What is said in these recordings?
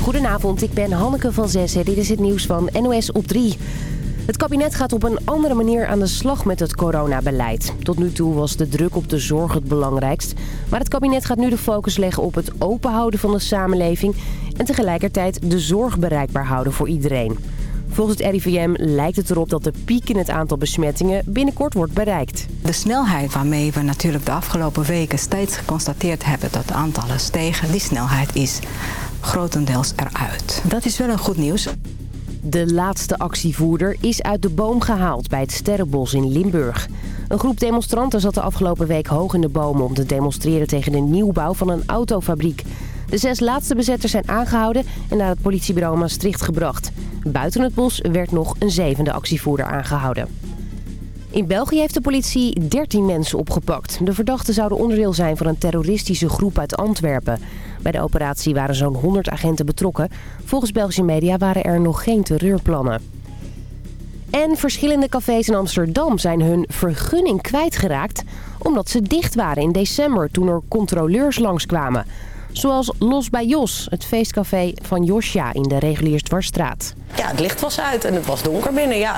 Goedenavond, ik ben Hanneke van Zessen. Dit is het nieuws van NOS op 3. Het kabinet gaat op een andere manier aan de slag met het coronabeleid. Tot nu toe was de druk op de zorg het belangrijkst. Maar het kabinet gaat nu de focus leggen op het openhouden van de samenleving... en tegelijkertijd de zorg bereikbaar houden voor iedereen. Volgens het RIVM lijkt het erop dat de piek in het aantal besmettingen binnenkort wordt bereikt. De snelheid waarmee we natuurlijk de afgelopen weken steeds geconstateerd hebben dat de aantallen stegen, die snelheid is grotendeels eruit. Dat is wel een goed nieuws. De laatste actievoerder is uit de boom gehaald bij het Sterrenbos in Limburg. Een groep demonstranten zat de afgelopen week hoog in de bomen om te demonstreren tegen de nieuwbouw van een autofabriek. De zes laatste bezetters zijn aangehouden en naar het politiebureau Maastricht gebracht. Buiten het bos werd nog een zevende actievoerder aangehouden. In België heeft de politie 13 mensen opgepakt. De verdachten zouden onderdeel zijn van een terroristische groep uit Antwerpen. Bij de operatie waren zo'n 100 agenten betrokken. Volgens Belgische media waren er nog geen terreurplannen. En verschillende cafés in Amsterdam zijn hun vergunning kwijtgeraakt... omdat ze dicht waren in december toen er controleurs langskwamen... Zoals Los bij Jos, het feestcafé van Josja in de Reguliersdwarsstraat. Ja, het licht was uit en het was donker binnen. Ja,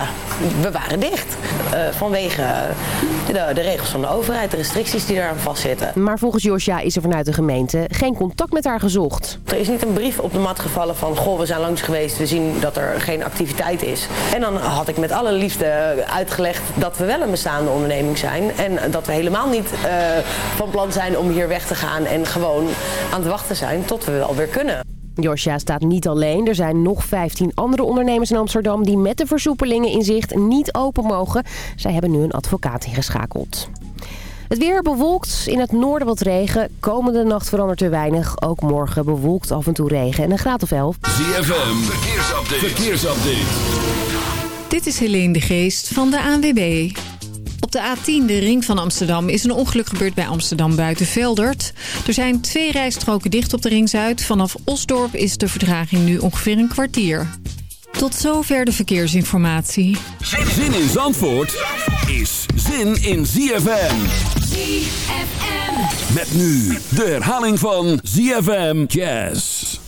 we waren dicht. Uh, vanwege de, de, regels van de overheid, de restricties die daaraan vastzitten. Maar volgens Josja is er vanuit de gemeente geen contact met haar gezocht. Er is niet een brief op de mat gevallen van... goh, we zijn langs geweest, we zien dat er geen activiteit is. En dan had ik met alle liefde uitgelegd dat we wel een bestaande onderneming zijn. En dat we helemaal niet uh, van plan zijn om hier weg te gaan en gewoon aan het wachten zijn tot we wel weer kunnen. Josja staat niet alleen. Er zijn nog 15 andere ondernemers in Amsterdam die met de versoepelingen in zicht niet open mogen. Zij hebben nu een advocaat ingeschakeld. Het weer bewolkt, in het noorden wat regen. Komende nacht verandert er weinig. Ook morgen bewolkt af en toe regen en een graad of 11. ZFM, verkeersupdate. verkeersupdate. Dit is Helene de Geest van de ANWB. Op de A10, de ring van Amsterdam, is een ongeluk gebeurd bij Amsterdam buiten Veldert. Er zijn twee rijstroken dicht op de ring Zuid. Vanaf Osdorp is de vertraging nu ongeveer een kwartier. Tot zover de verkeersinformatie. Zin in Zandvoort is zin in ZFM. ZFM. Met nu de herhaling van ZFM Jazz.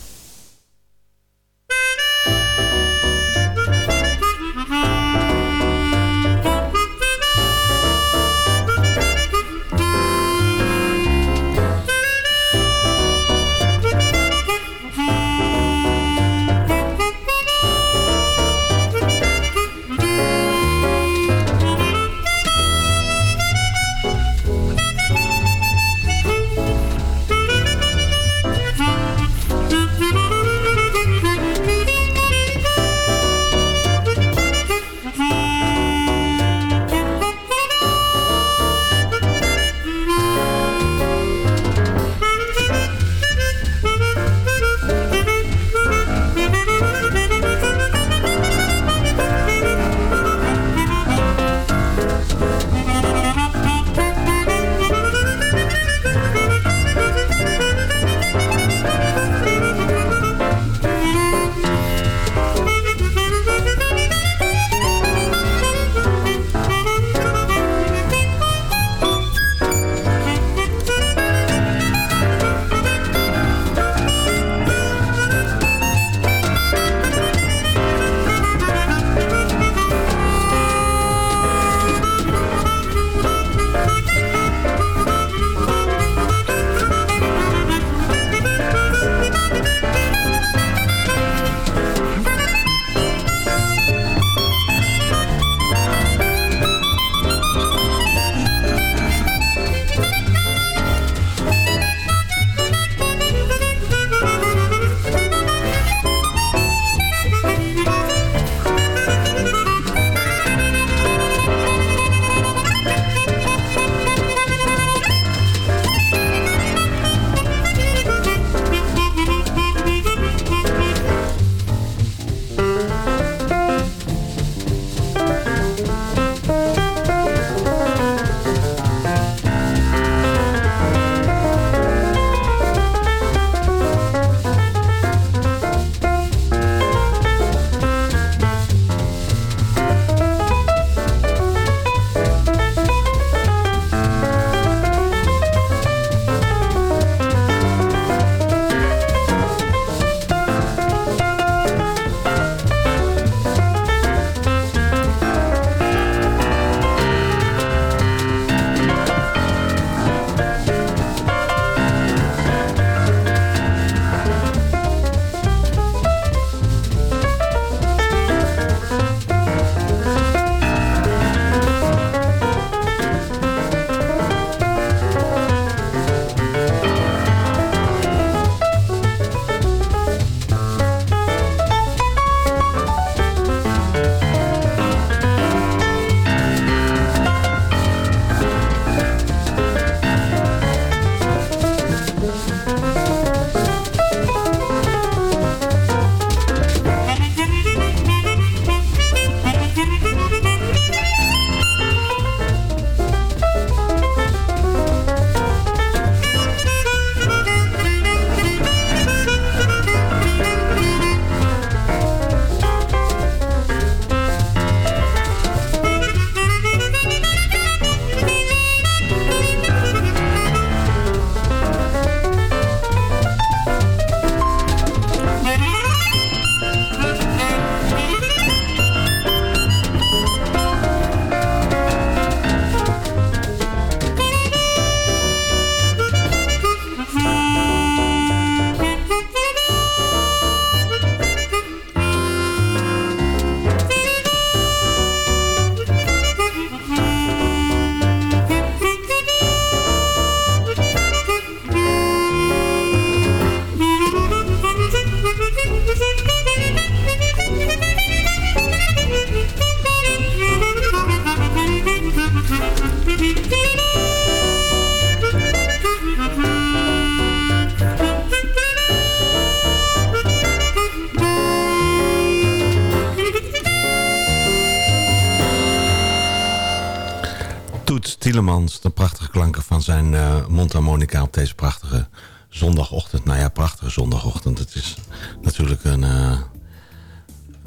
Mondharmonica op deze prachtige zondagochtend. Nou ja, prachtige zondagochtend. Het is natuurlijk een, uh,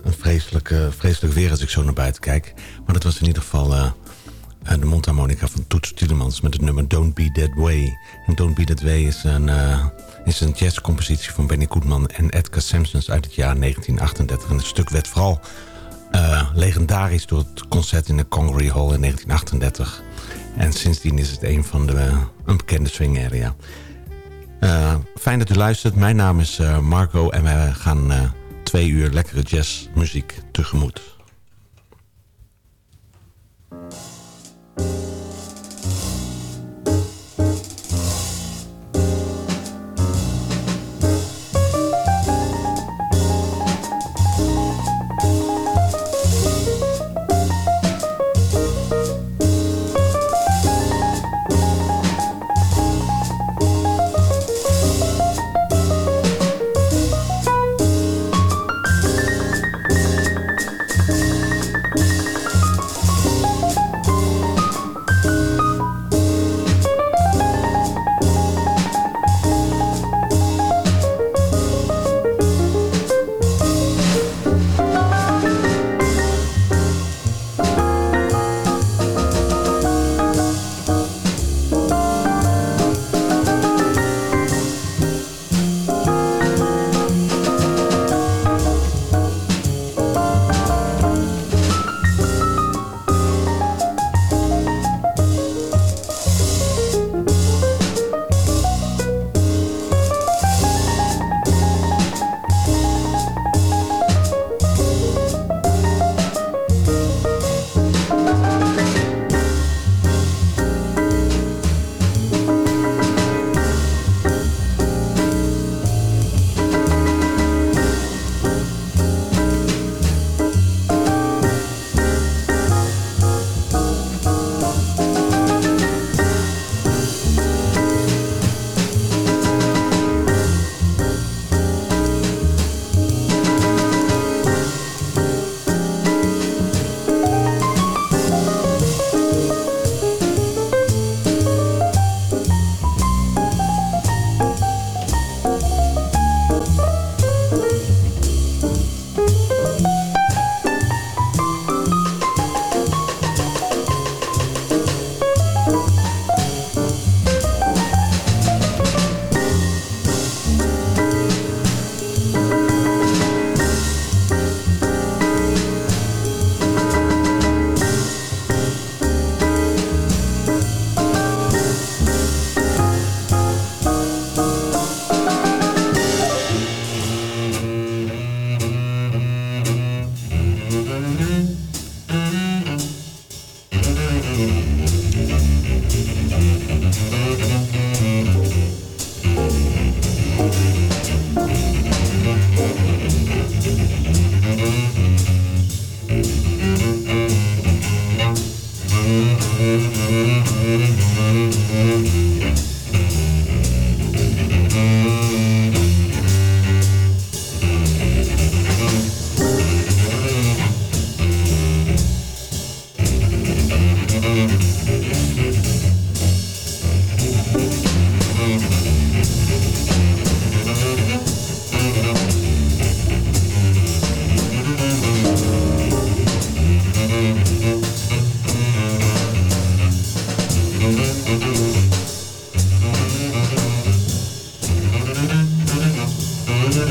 een vreselijk, vreselijk weer als ik zo naar buiten kijk. Maar dat was in ieder geval uh, de mondharmonica van Toets Tielemans... met het nummer Don't Be That Way. En Don't Be That Way is een, is een jazzcompositie van Benny Goodman en Edgar Sampsons uit het jaar 1938. En het stuk werd vooral legendarisch door het concert in de Congaree Hall in 1938... En sindsdien is het een van de een bekende swing area. Uh, fijn dat u luistert. Mijn naam is uh, Marco en wij gaan twee uur lekkere jazzmuziek tegemoet.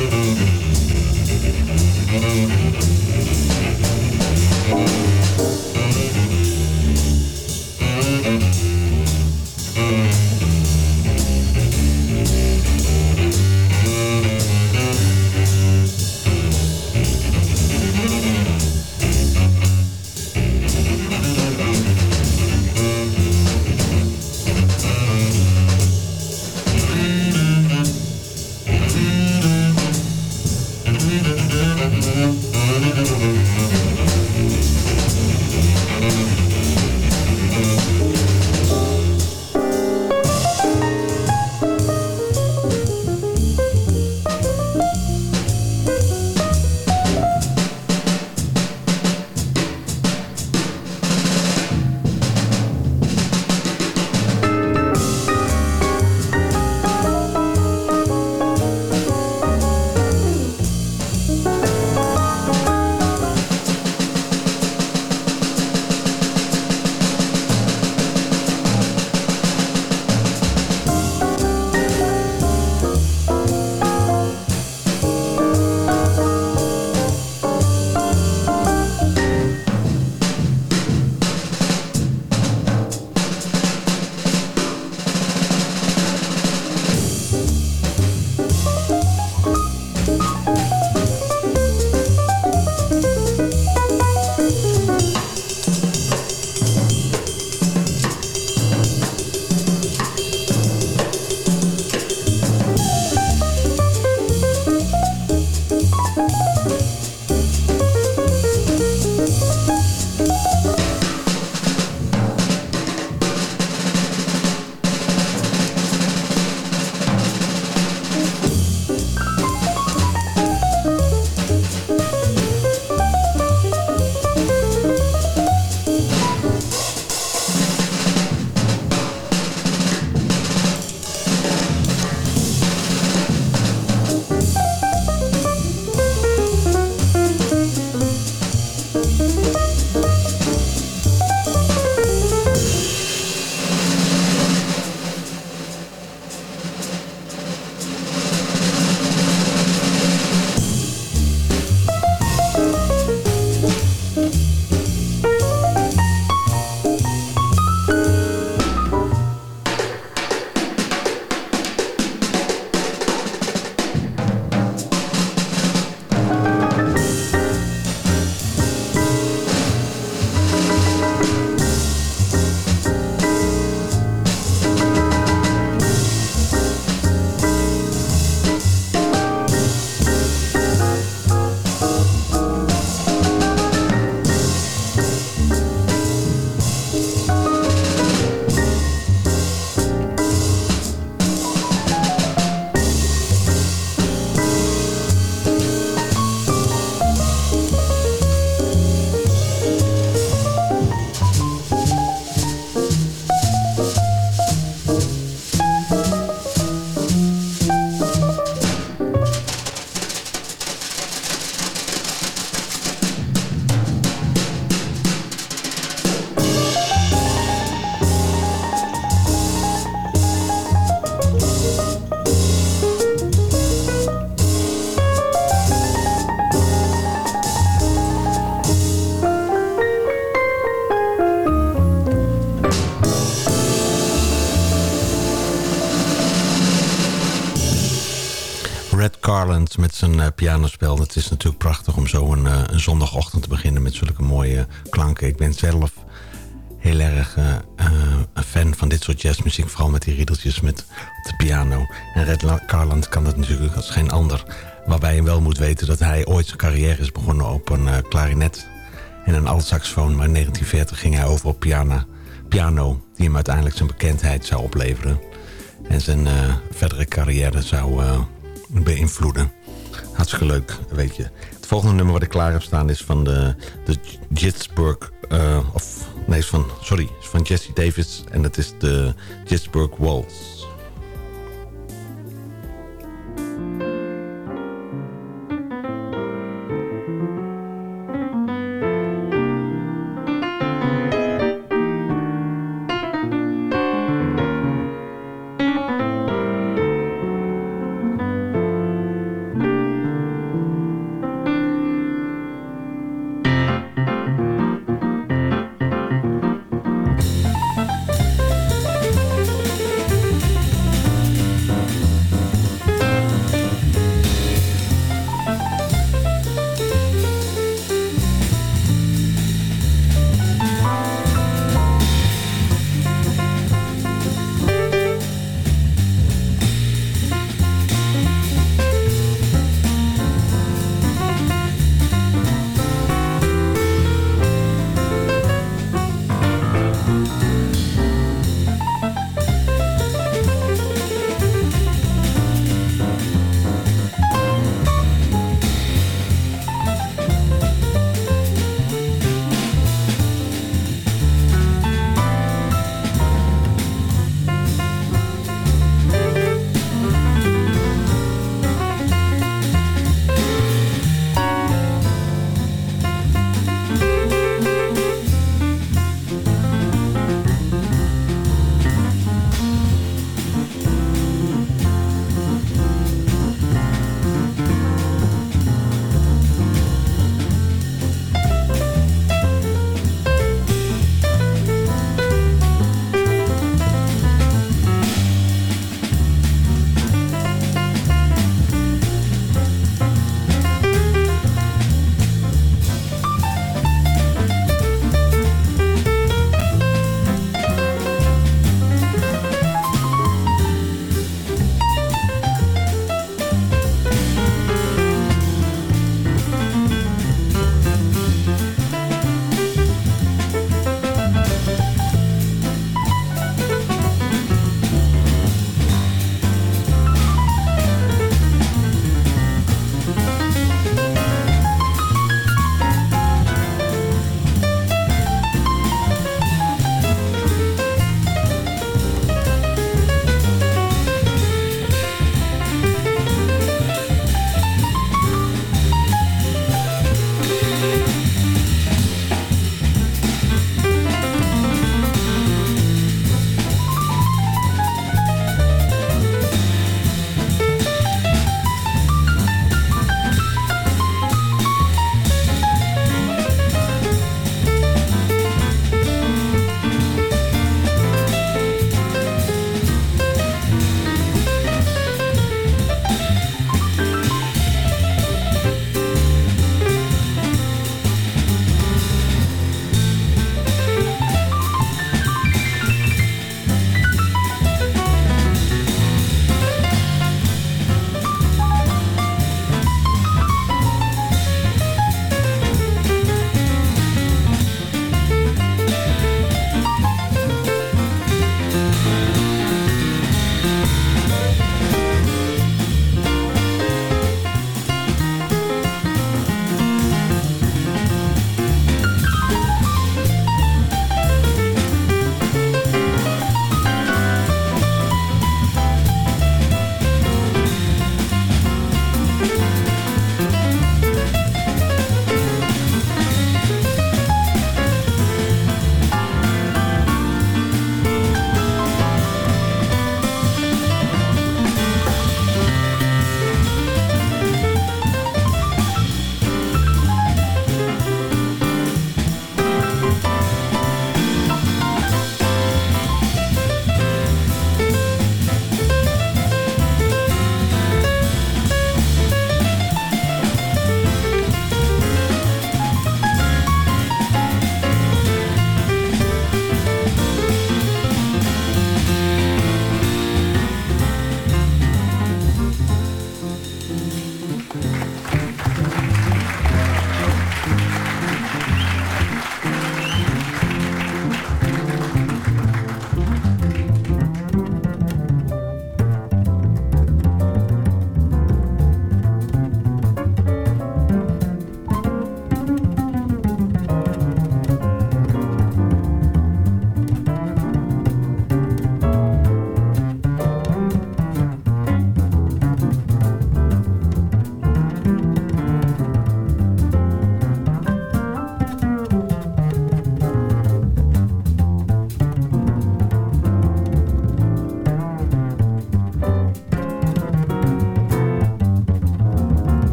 Thank you. Met zijn uh, pianospel. Het is natuurlijk prachtig om zo een, uh, een, zondagochtend te beginnen met zulke mooie klanken. Ik ben zelf heel erg uh, een fan van dit soort jazzmuziek. Vooral met die riedeltjes met de piano. En Red Carland kan dat natuurlijk als geen ander. Waarbij je wel moet weten dat hij ooit zijn carrière is begonnen op een klarinet en een altsaxofoon. Maar in 1940 ging hij over op piano, piano die hem uiteindelijk zijn bekendheid zou opleveren. En zijn uh, verdere carrière zou uh, beïnvloeden. Hartstikke leuk, weet je. Het volgende nummer wat ik klaar heb staan is van de, de Jitsburg... Uh, of nee, is van, sorry, is van Jesse Davis. En dat is de Jitsburg Waltz.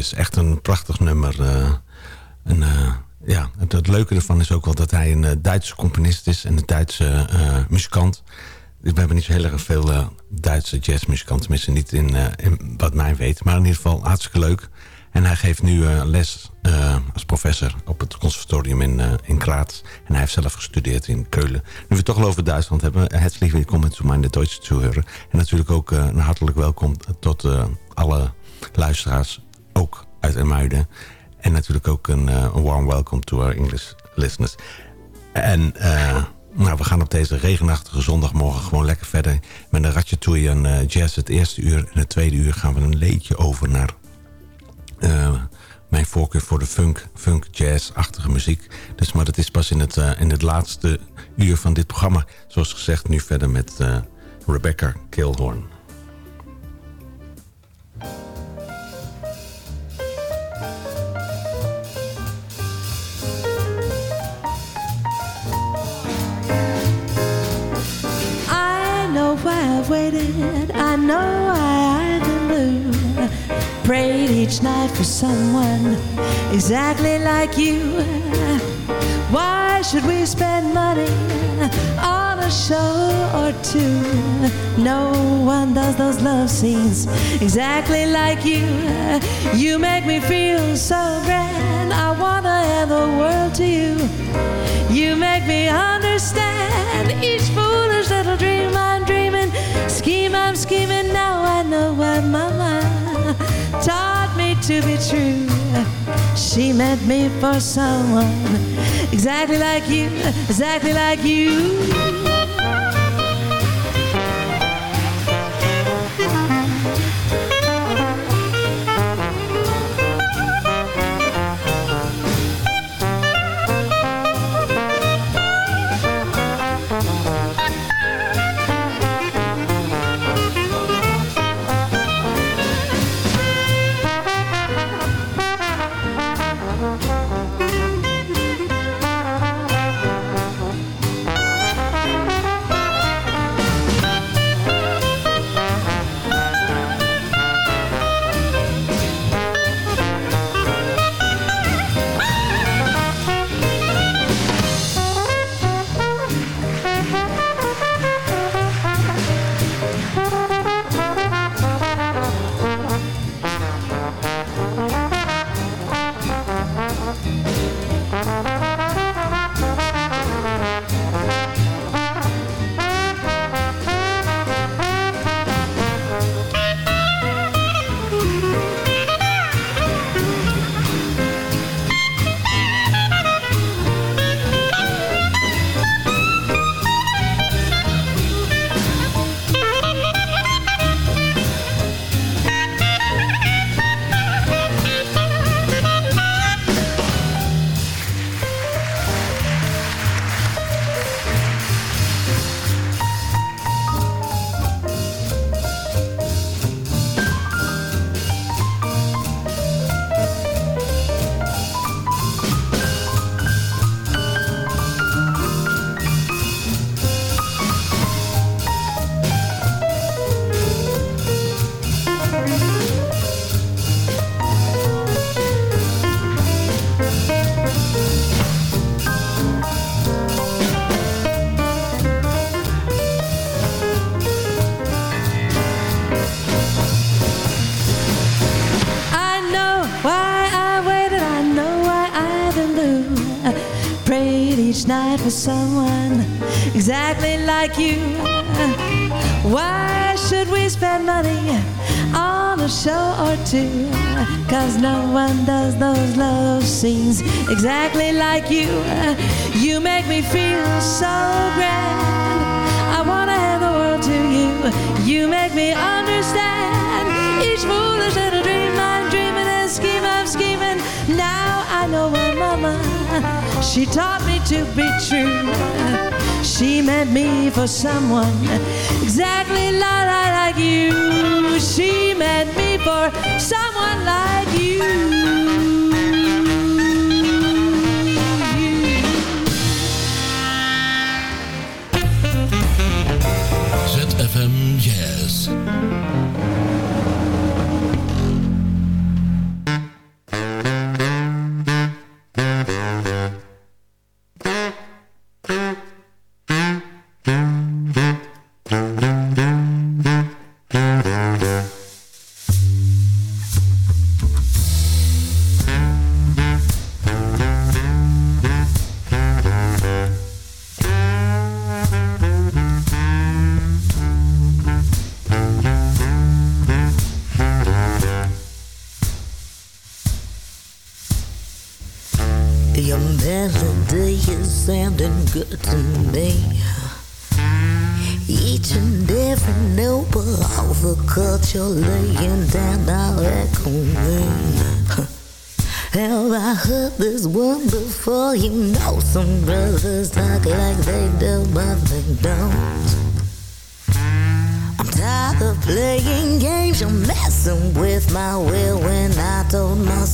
Davis, echt een prachtig nummer. een, ja, het, het, leuke ervan is ook wel dat hij een Duitse componist is... en een Duitse muzikant. We hebben niet zo heel erg veel Duitse jazzmuzikanten. Tenminste niet in, wat mij weet. Maar in ieder geval hartstikke leuk. En hij geeft nu les als professor op het conservatorium in, in Graz. En hij heeft zelf gestudeerd in Keulen. Nu we het toch al over Duitsland hebben. Herzlich willkommen zu meine Deutsche Zuhörer. En natuurlijk ook een hartelijk welkom tot alle luisteraars. Ook uit Ermuiden. En natuurlijk ook een, een warm welcome to our English listeners. En... Nou, we gaan op deze regenachtige zondagmorgen gewoon lekker verder met een ratje en jazz het eerste uur. En het tweede uur gaan we een leedje over naar uh, mijn voorkeur voor de funk, funk jazz-achtige muziek. Dus, maar dat is pas in het, uh, in het laatste uur van dit programma. Zoals gezegd, nu verder met uh, Rebecca Kilhorn. Waited. I know I've been blue. prayed each night for someone exactly like you. Why should we spend money on a show or two? No one does those love scenes exactly like you. You make me feel so grand. I wanna hand the world to you. You make me understand each foolish little dream I'm dreaming, scheme I'm scheming. Now I know what Mama taught me to be true. She meant me for someone exactly like you, exactly like you. For someone exactly like you. Why should we spend money on a show or two? Cause no one does those love scenes exactly like you. You make me feel so grand. I wanna hand the world to you. You make me understand each foolish little dream I'm dreaming and scheme I'm scheming. Now I know why mama, she taught me to be true. She meant me for someone exactly like, like you. She meant me for someone like you. ZFM Jazz.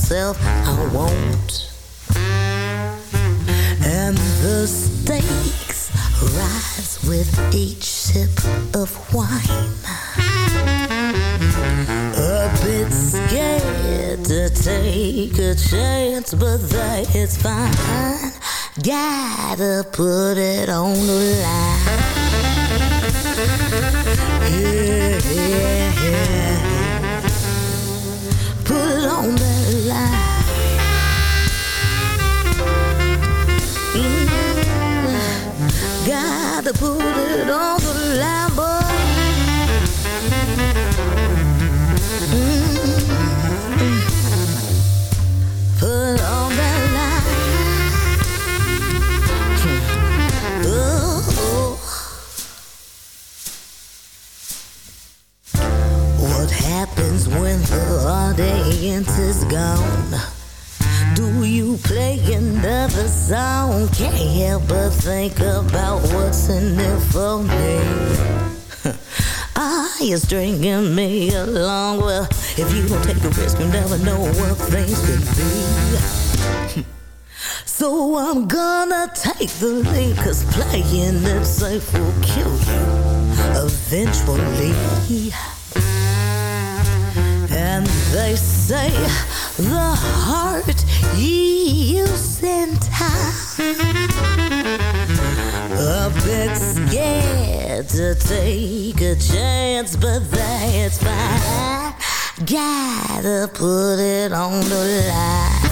Myself I won't. And the stakes rise with each sip of wine. A bit scared to take a chance, but that it's fine. Gotta put it on the line. Yeah, yeah, yeah. Put it on the line. Gotta put it on the line, boy. Put on. Ooh. What happens when the audience is gone? Play another song? Can't help but think about what's in it for me. Ah, Are you stringing me along? Well, if you don't take a risk, you'll never know what things could be. So I'm gonna take the lead, cause playing it safe will kill you eventually. They say the heart heals in time. A bit scared to take a chance, but that's fine. Gotta put it on the line.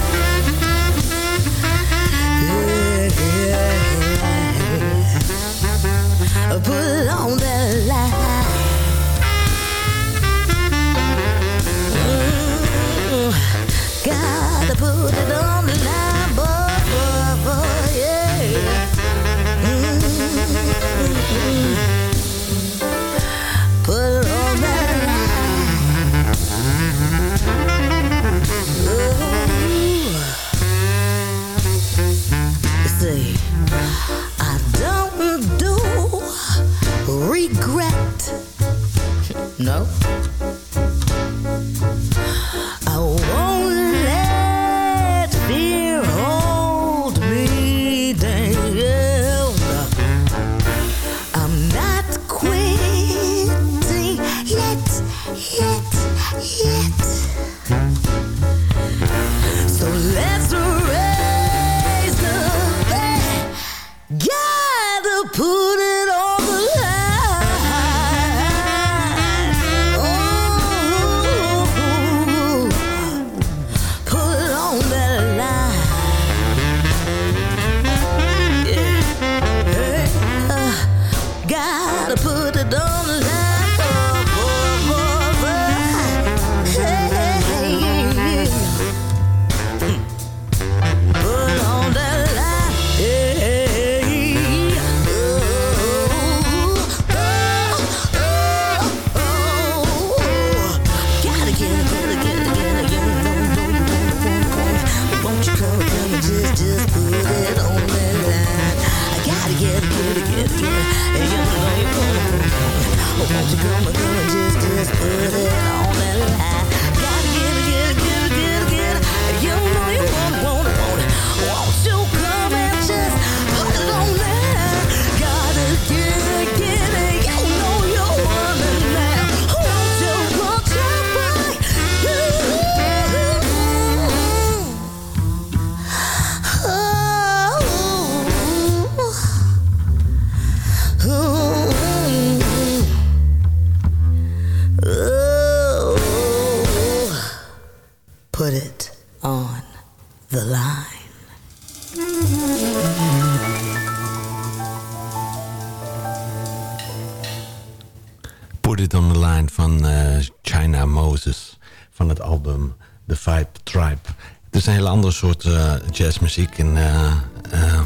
Andere soort eh, jazzmuziek. En, eh, eh,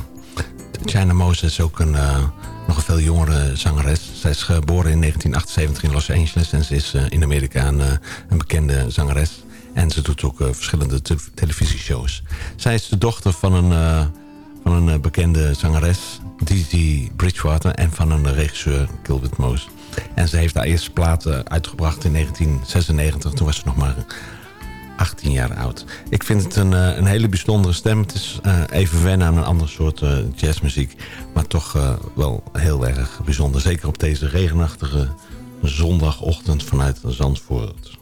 China Moses is ook een, nog een veel jongere zangeres. Zij is geboren in 1978 in Los Angeles. En ze is in Amerika een, een bekende zangeres. En ze doet ook verschillende te- televisieshows. Zij is de dochter van een, van een bekende zangeres, Didi Bridgewater... en van een regisseur, Gilbert Moos. En ze heeft haar eerste platen uitgebracht in 1996. Toen was ze nog maar 18 jaar oud. Ik vind het een, eh, een hele bijzondere stem. Het is eh, even wennen aan een ander soort eh, jazzmuziek. Maar toch wel heel erg bijzonder. Zeker op deze regenachtige zondagochtend vanuit Zandvoort.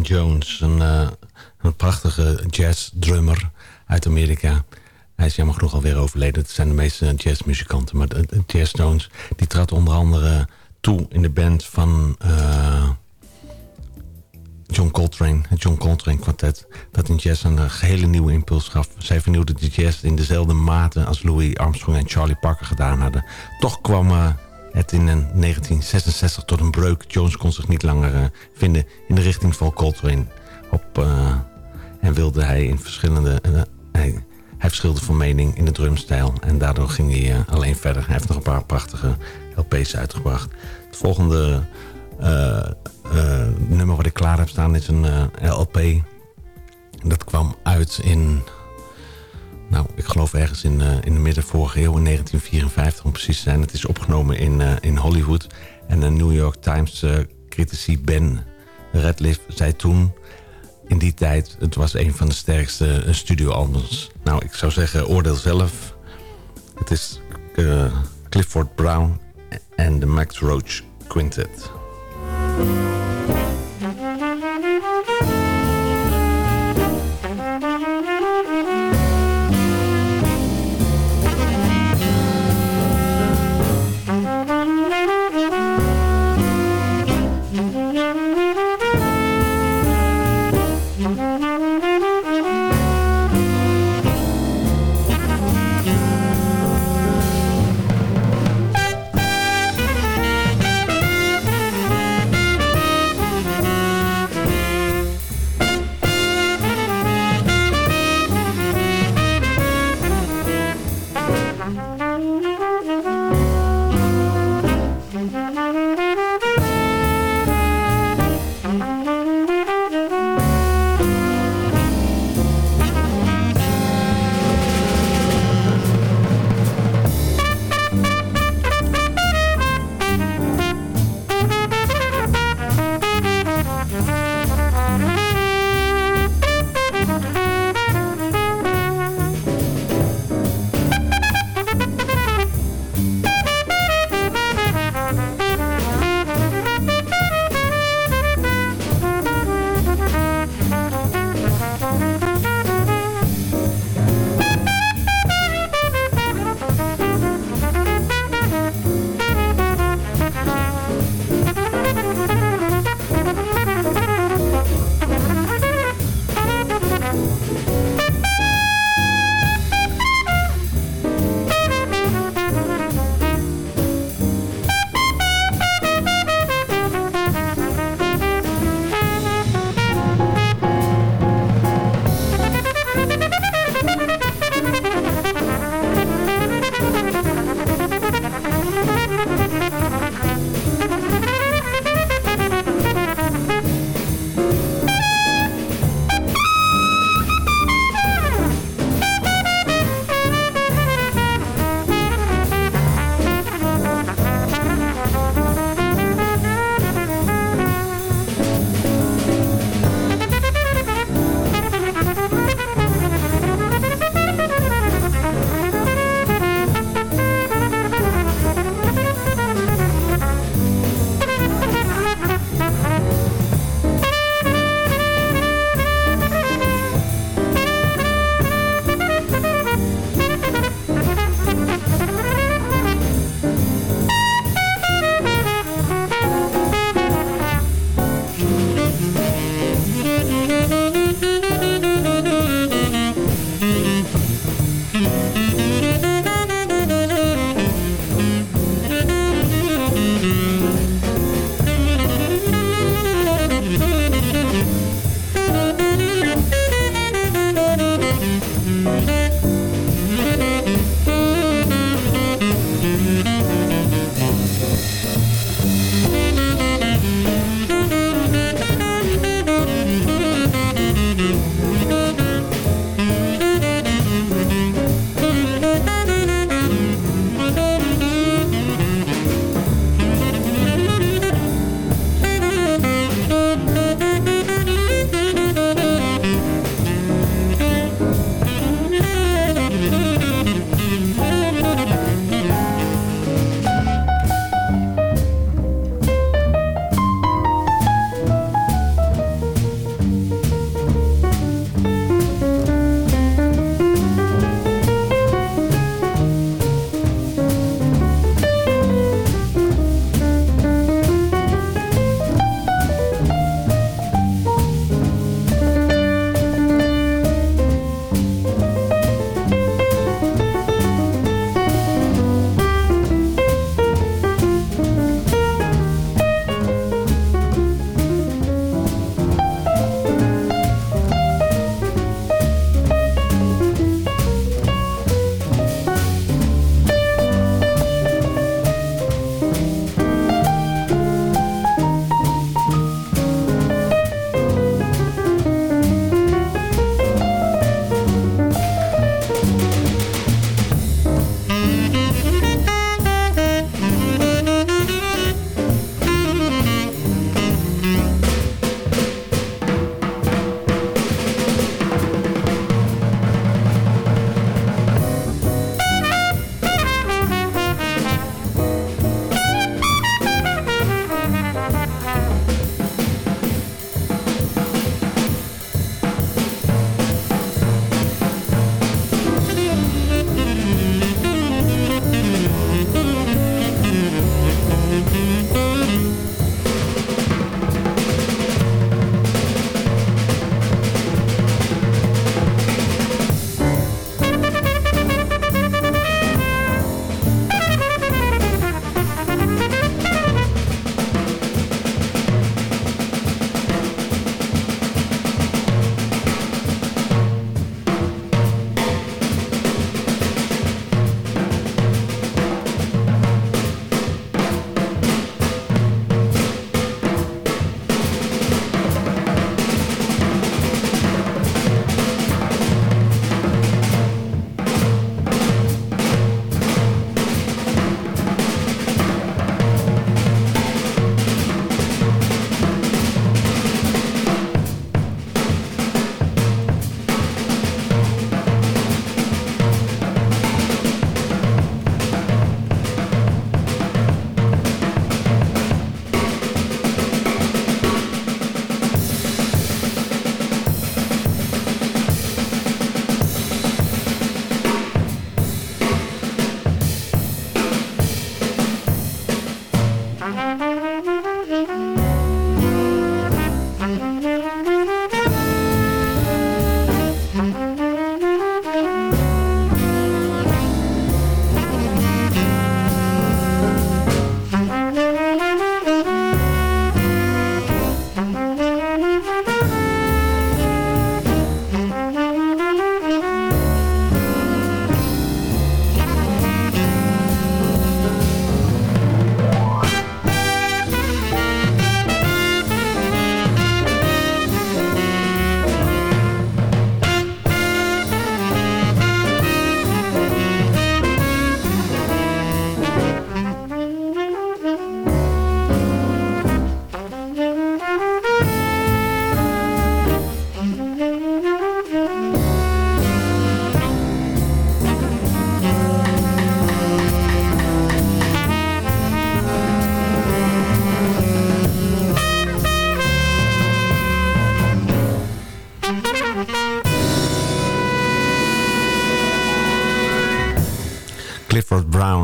Jones, een, eh, een prachtige uit Amerika. Hij is jammer genoeg alweer overleden. Het zijn de meeste jazzmuzikanten. Maar de, Jazz Jones die trad onder andere toe in de band van eh, John Coltrane. Het John Coltrane kwartet. Dat in jazz een eh, gehele nieuwe impuls gaf. Zij vernieuwde de jazz in dezelfde mate als Louis Armstrong en Charlie Parker gedaan hadden. Toch kwam eh, het in een 1966 tot een breuk. Jones kon zich niet langer eh, vinden in de richting van Coltrane. Op, eh, en wilde hij in verschillende... eh, hij, hij verschilde van mening in de drumstijl. En daardoor ging hij alleen verder. Hij heeft nog een paar prachtige LP's uitgebracht. Het volgende nummer wat ik klaar heb staan is een eh, LP. Dat kwam uit in... Nou, ik geloof ergens in, eh, in de midden vorige eeuw, in 1954 om precies te zijn. Het is opgenomen in, eh, in Hollywood. En een New York Times eh, critici Ben Radcliffe zei toen... In die tijd, het was een van de sterkste eh, studioalbums. Nou, ik zou zeggen, oordeel zelf. Het is eh, Clifford Brown en de Max Roach Quintet.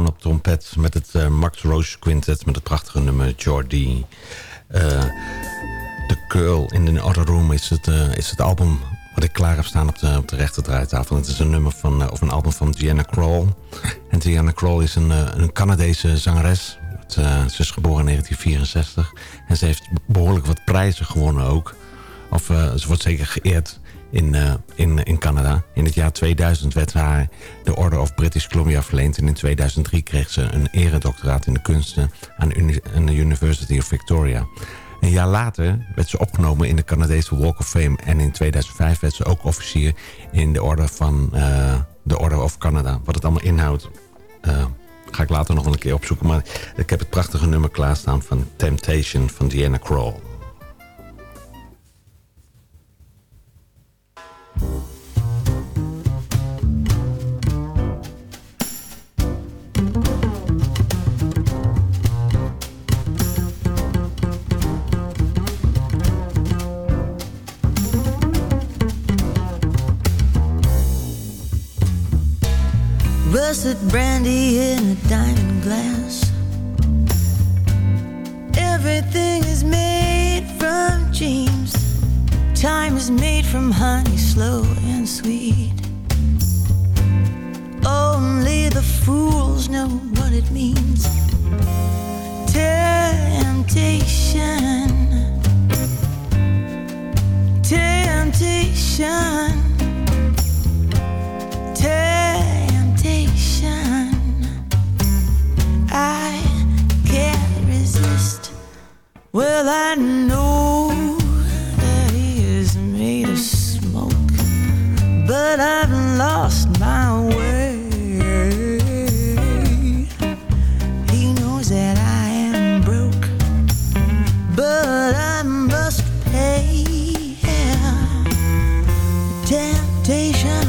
Op trompet... met het eh, Max Roach Quintet met het prachtige nummer Jordi. Eh, the Curl in the Other Room is het, eh, is het album wat ik klaar heb staan op de, op de rechter draaitafel. Het is een nummer van, of een album van Diana Krall. En Diana Krall is een, een Canadese zangeres. Ze is geboren in 1964. En ze heeft behoorlijk wat prijzen gewonnen ook. Of ze wordt zeker geëerd in, eh, in, in Canada. In het jaar 2000 werd haar de Order of British Columbia verleend. En in 2003 kreeg ze een eredoctoraat in de kunsten aan, uni- de University of Victoria. Een jaar later werd ze opgenomen in de Canadese Walk of Fame. En in 2005 werd ze ook officier in de Order van eh, de Order of Canada. Wat het allemaal inhoudt, eh, ga ik later nog wel een keer opzoeken. Maar ik heb het prachtige nummer klaarstaan van Temptation van Diana Krall. Russet brandy in a diamond glass. Everything is made from dreams. Time is made from honey, slow and sweet. Only the fools know what it means. Temptation. Temptation. Temptation. I can't resist. Well, I know but I've lost my way. He knows that I am broke, but I must pay. Temptation.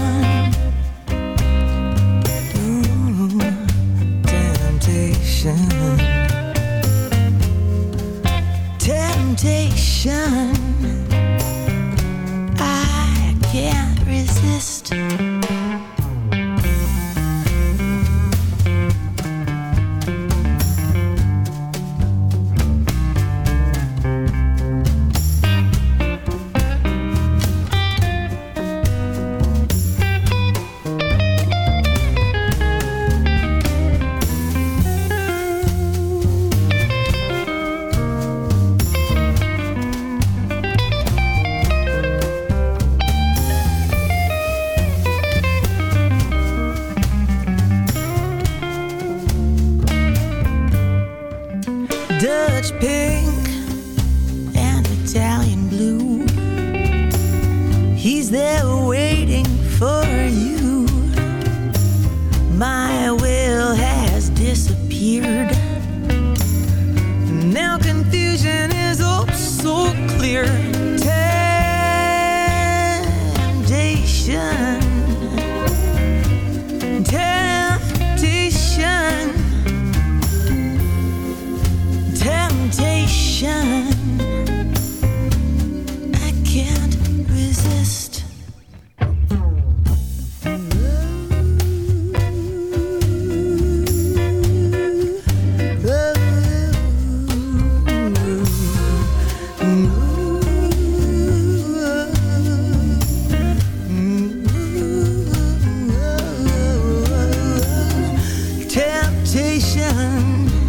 temptation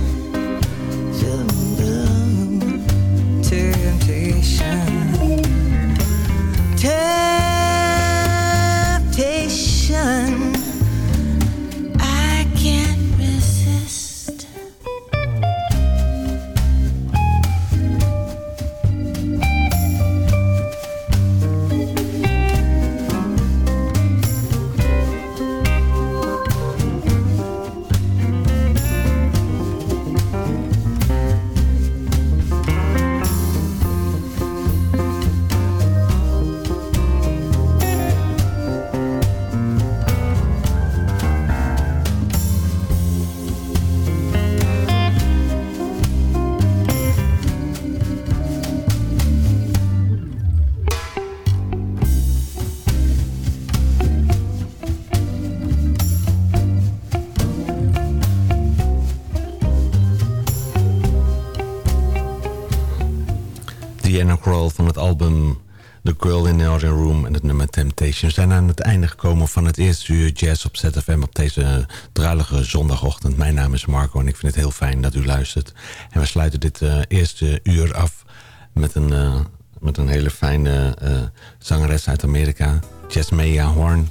We zijn aan het einde gekomen van het eerste uur jazz op ZFM op deze druilige zondagochtend. Mijn naam is Marco en ik vind het heel fijn dat u luistert. En we sluiten dit eh, eerste uur af met een, eh, met een hele fijne eh, zangeres uit Amerika, Jasmea Horn.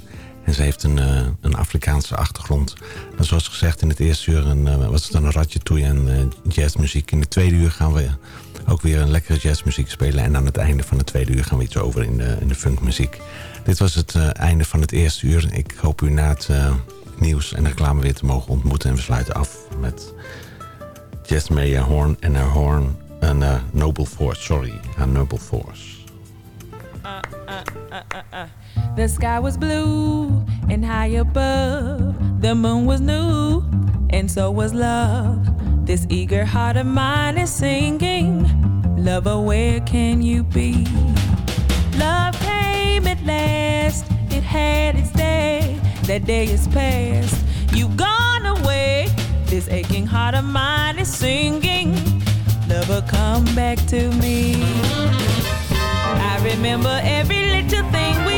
En ze heeft een, eh, een Afrikaanse achtergrond. En zoals gezegd in het eerste uur een, eh, was het dan een ratje toe en eh, jazzmuziek. In het tweede uur gaan we ook weer een lekkere jazzmuziek spelen. En aan het einde van het tweede uur gaan we iets over in de, in de funkmuziek. Dit was het eh, einde van het eerste uur. Ik hoop u na het eh, nieuws en reclame weer te mogen ontmoeten. En we sluiten af met Jasmea Horn en haar Horn. Een eh, Noble Force, sorry. Een Noble Force. The sky was blue and high above. The moon was new and so was love. This eager heart of mine is singing. Lover, where can you be? Love last. It had its day. That day is past. You've gone away. This aching heart of mine is singing. Never come back to me. I remember every little thing we